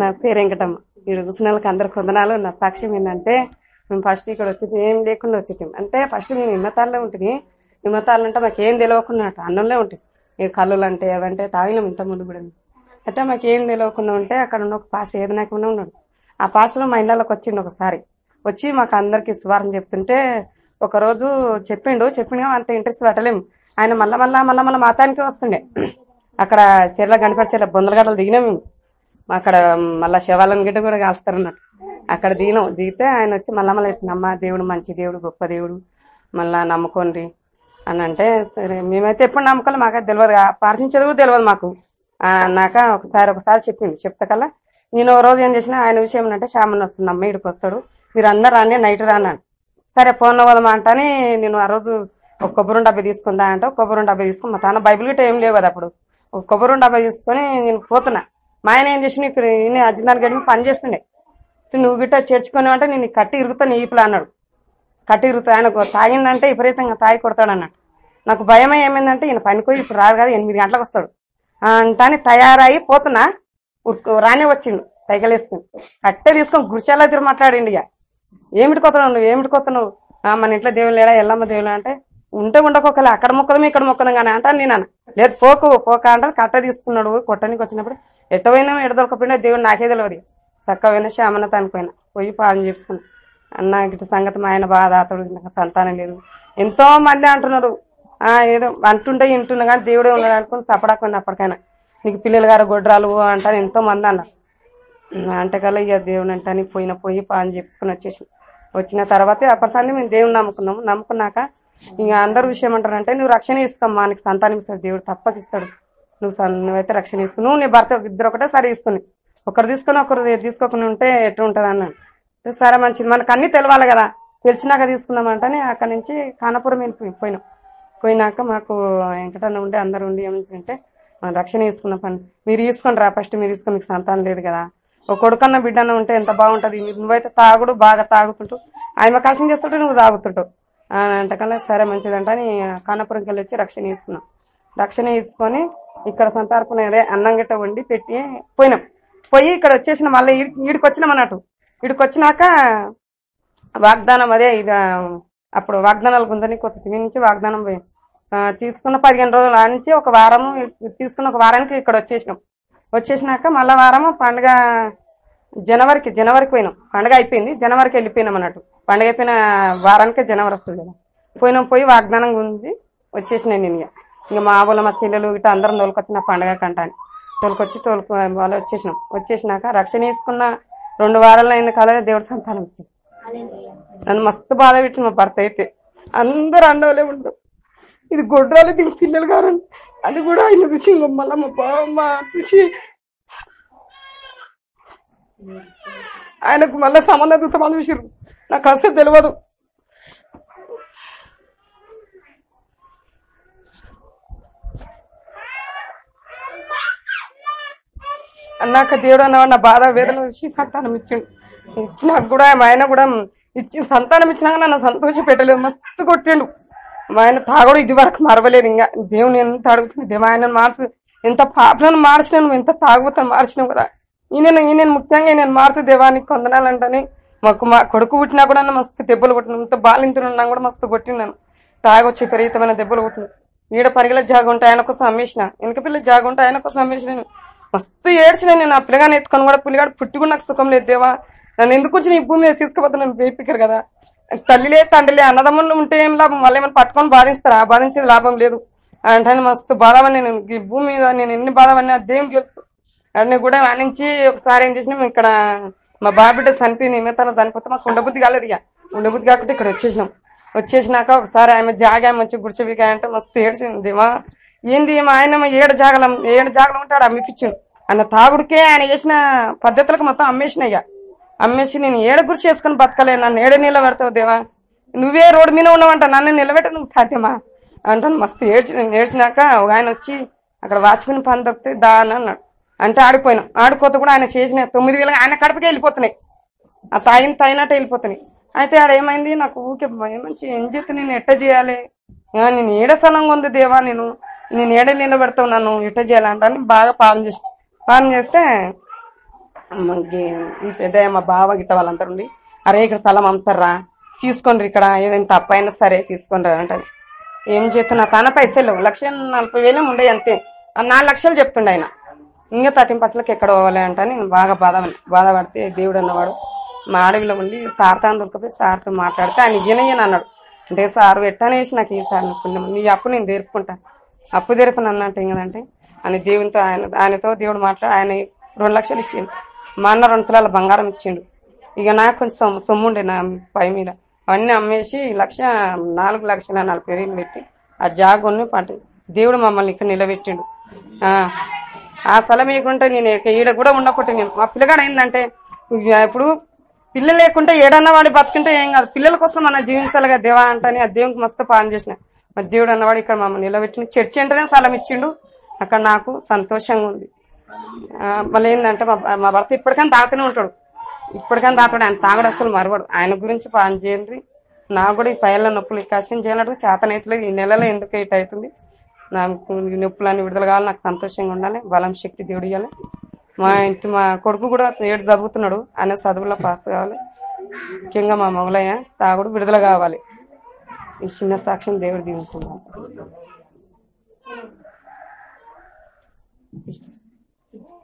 నా పేరు వెంకటమ్మ. ఇక్కడ కూర్చున్న వాళ్ళకి అందరికి వందనాలు నా సాక్ష్యం ఏంటంటే మేము ఫస్ట్ ఇక్కడ వచ్చేది ఏం లేకుండా వచ్చేసాం అంటే ఫస్ట్ మేము నిమ్మతాల్లో ఉంటుంది నిమ్మతాళ్ళు అంటే మాకు ఏం తెలియకుండా అన్నంలో ఉంటుంది ఈ కళ్ళు అంటే అవంటే తాగినాం ఇంత ముందు కూడా. అయితే మాకు ఏం తెలియకుండా ఉంటే అక్కడ ఉన్న ఒక పాస్ ఏదనాకుండా ఉన్నాడు. ఆ పాస్లో మా ఇళ్ళకి వచ్చిండు ఒకసారి. వచ్చి మాకు అందరికి స్వారం చెప్తుంటే ఒకరోజు చెప్పిండు. చెప్పిండు అంత ఇంట్రెస్ట్ పెట్టలేము ఆయన మళ్ళా మళ్ళా మళ్ళా మళ్ళీ మాతానికే వస్తుండే. అక్కడ చీరల గణపతి బొందల బొందలగడలు దిగినాం మేము. అక్కడ మళ్ళా శివాలయం గిట్ట కూడా కాలుస్తారు అన్నట్టు. అక్కడ దిగినాం దిగితే ఆయన వచ్చి మళ్ళా మళ్ళీ అమ్మ దేవుడు మంచి దేవుడు గొప్ప దేవుడు మళ్ళా నమ్ముకోండి అని అంటే సరే మేమైతే ఎప్పుడు నమ్మకాలి మాకు తెలియదు ప్రార్థించేది కూడా తెలియదు మాకు. అన్నాక ఒకసారి ఒకసారి చెప్పింది చెప్తా కల్లా. నేను ఓ రోజు ఏం చేసిన ఆయన విషయం ఏంటంటే శ్యామన్ వస్తుంది అమ్మ ఇక్కడికి వస్తాడు. మీరు అందరు రాని నైట్ రాన్నాను సరే ఫోన్ పోదామా అంటని నేను ఆ రోజు ఒక కొబ్బరి డబ్బా తీసుకుందా అంటే ఒక కొబ్బరి డబ్బా తీసుకుని మా తన బైబిల్ గిట్ట ఏం లేవు కదా అప్పుడు. ఒక కొబ్బరి డబ్బా తీసుకొని నేను పోతున్నా. మా ఆయన ఏం చేసి ఇక్కడ నేను అర్జునాలు గడిపి పని చేస్తుండే. నువ్వు గిట్ట చేర్చుకొని అంటే నేను కట్టి ఇరుగుతాను ఈపులా అన్నాడు. కట్టి ఇరుగుతా ఆయన తాగిందంటే విపరీతంగా తాగి కొడతాడు అన్నాడు. నాకు భయం ఏమైందంటే ఈయన పనిపోయి ఇప్పుడు రాదు కదా ఎనిమిది గంటలకు వస్తాడు. అంటాని తయారై పోతున్నా రానే వచ్చిండు సైకిల్ వేసుకుని. కట్టే తీసుకొని గురిచేలా తిరిగి మాట్లాడిండు ఇక ఏమిటి కొత్తనావు నువ్వు ఏమిటి కొత్తనావు ఆ, మన ఇంట్లో దేవుడు లేడా ఎల్లమ్మ దేవుడు అంటే ఉంటే ఉండకొకలే అక్కడ మొక్కదమే ఇక్కడ మొక్కదం కానీ అంటాను నేను లేదు పోకు పోక అంటే కట్ట తీసుకున్నాడు కొట్టడానికి వచ్చినప్పుడు ఎట్టపోయినా ఎడదొలకపోయినా దేవుడు నాకే తెలియదు చక్కపోయినా శ్యామన్న తనకపోయినా పోయి పాలన చేసుకున్నా. అన్న ఇటు సంగతి మా ఆయన బాధ అతడు నాకు సంతానం లేదు. ఎంతో మంది అంటున్నారు. ఏదో అంటుంటే వింటున్నా కానీ దేవుడే ఉన్నాడు అనుకుని సపడకుండా అప్పటికైనా. నీకు పిల్లలు గారు గొడ్రాలు అంటాను ఎంతో మంది అన్నారు. అంటే కల్లా ఇక దేవుని అంటని పోయిన పోయి పాలన చెప్పుకుని వచ్చేసి వచ్చిన తర్వాత అప్పటిసారి మేము దేవుని నమ్ముకున్నాము. నమ్ముకున్నాక ఇంకా అందరు విషయం అంటారంటే నువ్వు రక్షణ ఇస్తాం. నీకు సంతానం ఇస్తాడు. దేవుడు తప్పకిస్తాడు నువ్వు నువ్వైతే రక్షణ తీసుకుని నువ్వు నీ భర్త ఇద్దరు ఒకటే సరే తీసుకుని ఒకరు తీసుకుని ఒకరు తీసుకోకుండా ఉంటే ఎట్లా ఉంటుంది అన్నాడు సరే మంచిది. మనకు అన్ని తెలవాలి కదా. తెలిసినాక తీసుకుందామంటని అక్కడి నుంచి కానపురం వెళ్ళి పోయినాం. పోయినాక మాకు వెంకటన్న ఉండి అందరు ఉండి ఏమంటే మనం రక్షణ తీసుకున్న పని మీరు తీసుకొని రా ఫస్ట్ మీరు తీసుకుని మీకు సంతానం లేదు కదా. ఒక కొడుకన్న బిడ్డన్న ఉంటే ఎంత బాగుంటుంది. నువ్వైతే తాగుడు బాగా తాగుతుంటూ. ఆయన కష్టం చేస్తుంటే నువ్వు తాగుతుంటావు అంటకన్నా సరే మంచిదంట అని కానపురంకి వెళ్ళి వచ్చి రక్షణ తీసుకున్నాం. రక్షణ తీసుకొని ఇక్కడ సంతార్పణ అదే అన్నం గిట్ట వండి పెట్టి పోయినాం. పోయి ఇక్కడ వచ్చేసిన మళ్ళీ ఈడికి వచ్చినాం అన్నట్టు. ఈడికి వచ్చినాక వాగ్దానం అదే ఇది అప్పుడు వాగ్దానాలు ఉందని కొత్త సిమి నుంచి వాగ్దానం పోయి తీసుకున్న పదిహేను రోజుల నుంచి ఒక వారం తీసుకున్న ఒక వారానికి ఇక్కడ వచ్చేసినాం. వచ్చేసినాక మళ్ళా వారం పండుగ జనవరికి జనవరికి పోయినాం. పండుగ అయిపోయింది జనవరికి వెళ్ళిపోయినాం అన్నట్టు. పండుగ అయిపోయిన వారానికి జనవరి వస్తుంది కదా. పోయినాం పోయి వాగ్దానం ఉంది వచ్చేసినాయి నేను ఇంకా మా ఊళ్ళో మా చెల్లెలు ఇట్లా అందరం తోలుకొచ్చిన పండుగ కంటాను తోలుకొచ్చి తోలుకు వాళ్ళు వచ్చేసినాం. వచ్చేసినాక రక్షణ తీసుకున్న రెండు వారాలు అయిన కాలే దేవుడు సంతానం వచ్చింది. నన్ను మస్తు బాధ పెట్టిన మా భర్త అయితే. అందరు అండవలే ఉంటారు ఇది గొడ్రాలు దీని పిల్లలు కారండి అది కూడా ఆయన చూసి మళ్ళీ మా బామ్మ మా చూసి ఆయనకు మళ్ళీ సంబంధం సంబంధం చూసారు నాకు అసలు తెలియదు. అన్నాక దేవుడు అన్న నా బాధ వేదన ఇచ్చి సంతానం ఇచ్చిండు. ఇచ్చినాక కూడా మా ఆయన కూడా ఇచ్చి సంతానం ఇచ్చినాక నన్ను సంతోష పెట్టలేదు మస్తు కొట్టిండు. మా ఆయన తాగుడు ఇది వరకు మరవలేదు ఇంకా. దేవుని ఎంత అడుగుతుంది దేవ ఆయన మార్చు. ఎంత పాపలను మార్చినాను ఎంత తాగుతాను మార్చినావు కదా. ఈయన ఈయన ముఖ్యంగా నేను మార్చు దేవానికి కొందనాలంటని మాకు మా కొడుకు పుట్టినా కూడా నన్ను మస్తు దెబ్బలు కొట్టినాను ఇంత బాలింతున్నా కూడా మస్తు కొట్టినాను తాగొచ్చి విపరీతమైన దెబ్బలు కొట్టినాను ఈడ పరిగెల జాగ ఉంటే ఆయన కోసం అమ్మేసిన. వెనక పిల్ల జాగ ఉంటే ఆయన కోసం అమ్మేసిన మస్తు ఏడ్చిన నేను ఆ పిల్లగాని ఎత్తుకొని కూడా పిల్లగాడు పుట్టి కూడా నాకు సుఖం లేదు దేవా. నన్ను ఎందుకు వచ్చి నీ భూమి మీద తీసుకుపోతే నన్ను కదా. తల్లిలే తండ్రిలే అన్నదమ్ములు ఉంటే ఏం లాభం? మళ్ళీ ఏమైనా పట్టుకొని బాధిస్తారా? బాధించేది లాభం లేదు. అంటే మస్తు బాధవని నేను. ఈ భూమి మీద నేను ఎన్ని బాధవని అదేం తెలుసు. అన్నీ కూడా ఆనించి ఒకసారి ఏం చేసినాం? ఇక్కడ మా బాబిడ్డ చనిపోయి తన చనిపోతే మాకు ఉండబుద్ధి కాలేదు ఇక. ఉండబుద్ధి కాకుండా ఇక్కడ వచ్చేసినాం. వచ్చేసినాక ఒకసారి ఆమె జాగా మంచి వచ్చి అంటే మస్తు ఏడ్చింది మా ఏంది మా ఆయన ఏడు జాగలం ఏడు జాగలం ఉంటాడు అమ్మిపించిండు ఆయన తాగుడికే ఆయన చేసిన పద్ధతులకు మొత్తం అమ్మేసినయ్యా. ఇక అమ్మేసి నేను ఏడ గురి చేసుకుని బతకలే నన్ను ఏడ నిలబెడతావు దేవా. నువ్వే రోడ్డు మీద ఉన్నావంట నన్ను నిలబెట్ట నువ్వు సాధ్యమా? అంటాను మస్తు ఏడ్చి ఏడ్చినాక ఒక ఆయన వచ్చి అక్కడ వాచ్మెన్ పని దొరికితే దా అని అన్నాడు. అంటే ఆడిపోయినాం. ఆడిపోతే కూడా ఆయన చేసిన తొమ్మిది వేలు ఆయన కడపకి వెళ్ళిపోతున్నాయి. ఆ తాగిన తాగినట్టు వెళ్ళిపోతున్నాయి. అయితే ఆడ ఏమైంది? నాకు ఊకే మంచి ఏం చేస్తే నేను ఎట్ట చేయాలి? నేను ఏడ స్థలంగా ఉంది దేవా నేను. నేను ఏడ నిలబెడతావు నన్ను ఇట చేయాలంటే అని బాగా పాలన చేసి పాలన చేస్తే ఈ పెద్ద మా బావ గిట్ట వాళ్ళందరూ ఉండి అరే ఇక్కడ స్థలం అమ్ముతారా? తీసుకోండి ఇక్కడ ఏదైనా తప్పైనా సరే తీసుకోండి అంటే ఏం చేస్తున్నా? తన పైసలు లక్ష నలభై వేలు ఉండే అంతే. నాలుగు లక్షలు చెప్తుండే ఆయన. ఇంకా థర్టీన్ పర్సెంట్కి ఎక్కడ పోవాలి అంటే అని బాగా బాధ బాధపడితే దేవుడు అన్నవాడు మా అడవిలో ఉండి సార్తో దొరికిపోయి సార్తో మాట్లాడితే ఆయన ఇయ్యనయ్యని అన్నాడు. అంటే సార్ పెట్టనేసి నాకు ఈ పుణ్యం నీ అప్పు నేను తీర్పుకుంటా అప్పు తీర్పని అన్నట్టు ఏంటంటే అని దేవునితో ఆయన ఆయనతో దేవుడు మాట్లాడి ఆయన రెండు లక్షలు ఇచ్చిండు. మా అన్న రెండు తులాల బంగారం ఇచ్చిండు. ఇక నాకు కొంచెం సొమ్ము- ఉండే నా పై మీద. అవన్నీ అమ్మేసి లక్ష నాలుగు లక్షల నలభై వేలు పెట్టి ఆ జాగుని పంట దేవుడు మమ్మల్ని ఇక్కడ నిలబెట్టిండు. ఆ, స్థలం ఇకుంటే నేను ఈడ కూడా ఉండకుంటే నేను మా పిల్లగాడు ఏంటంటే ఇప్పుడు పిల్లలు లేకుంటే ఏడన్నా వాడి బతుకుంటే ఏం కాదు. పిల్లల కోసం మనం జీవించాలిగా దేవా అంటే ఆ దేవునికి మస్తు పాలన చేసిన. మా దేవుడు అన్నవాడు ఇక్కడ మమ్మల్ని నిలబెట్టిన చర్చి అంటేనే స్థలం ఇచ్చిండు. అక్కడ నాకు సంతోషంగా ఉంది. మళ్ళీ ఏంటంటే మా మా భర్త ఇప్పటికైనా తాగుతూనే ఉంటాడు. ఇప్పటికైనా తాగుతాడు. ఆయన తాగడు అసలు మరవడు. ఆయన గురించి పాన్ చేయండి. నాకు కూడా ఈ పైల నొప్పులు కష్టం చేయాలంటే చేతనైతలేదు ఈ నెలలో ఎందుకు ఇటు అవుతుంది? నాకు నొప్పులన్నీ విడుదల కావాలి. నాకు సంతోషంగా ఉండాలి. బలం శక్తి దేవుడు ఇవ్వాలి మా ఇంటి మా కొడుకు కూడా ఏడు చదువుతున్నాడు. ఆయన చదువులో పాస్ కావాలి. ముఖ్యంగా మా మొగలయ్య తాగుడు విడుదల కావాలి. ఈ చిన్న సాక్ష్యం దేవుడు దీవిస్తున్నాడు